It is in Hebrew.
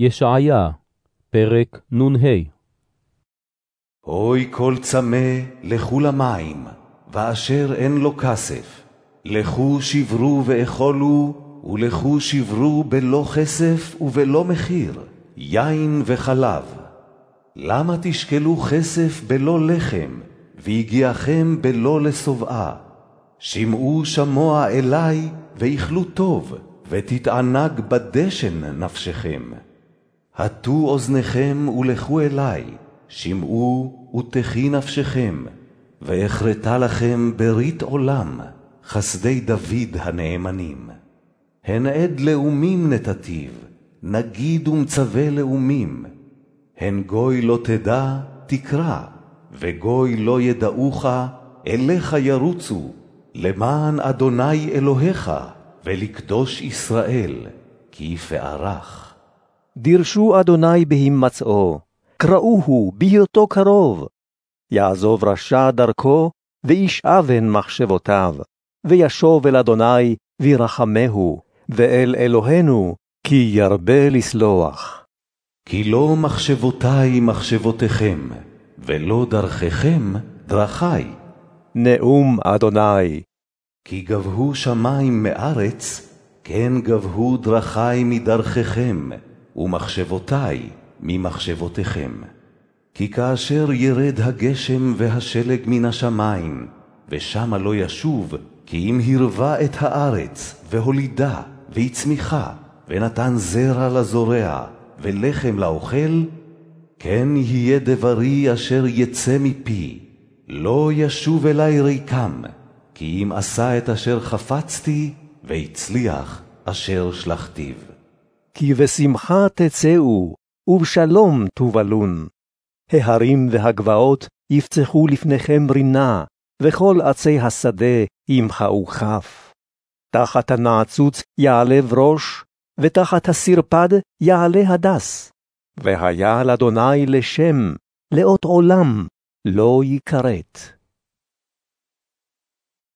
ישעיה, פרק נ"ה אוי כל צמא, לכו למים, ואשר אין לו כסף. לכו שברו ואכולו, ולכו שברו בלא כסף ובלא מחיר, יין וחלב. למה תשקלו כסף בלא לחם, והגיעכם בלא לשובעה? שמעו שמוע אלי, ואכלו טוב, ותתענג בדשן נפשכם. הטו אוזניכם ולכו אלי, שמעו ותחי נפשכם, ואכרתה לכם ברית עולם, חסדי דוד הנאמנים. הן עד לאומים נתתיו, נגיד ומצווה לאומים. הן גוי לא תדע, תקרא, וגוי לא ידעוך, אליך ירוצו, למען אדוני אלוהיך, ולקדוש ישראל, כי פערך. דירשו אדוני בהימצאו, קראוהו בהיותו קרוב. יעזוב רשע דרכו, ואיש אבן מחשבותיו, וישוב אל אדוני, וירחמהו, ואל אלוהינו, כי ירבה לסלוח. כי לא מחשבותי מחשבותיכם, ולא דרככם דרכי. נאום אדוני, כי גבהו שמים מארץ, כן גבהו דרכי מדרככם, ומחשבותי ממחשבותיכם. כי כאשר ירד הגשם והשלג מן השמים, ושמה לא ישוב, כי אם הרבה את הארץ, והולידה, והצמיחה, ונתן זרע לזורע, ולחם לאוכל, כן יהיה דברי אשר יצא מפי, לא ישוב אלי ריקם, כי אם עשה את אשר חפצתי, והצליח אשר שלחתיו. כי בשמחה תצאו, ובשלום תובלון. ההרים והגבעות יפצחו לפניכם רינה, וכל עצי השדה ימחאו כף. תחת הנעצוץ יעלה ראש, ותחת הסרפד יעלה הדס. והיה לאדוני לשם, לאות עולם לא יכרת.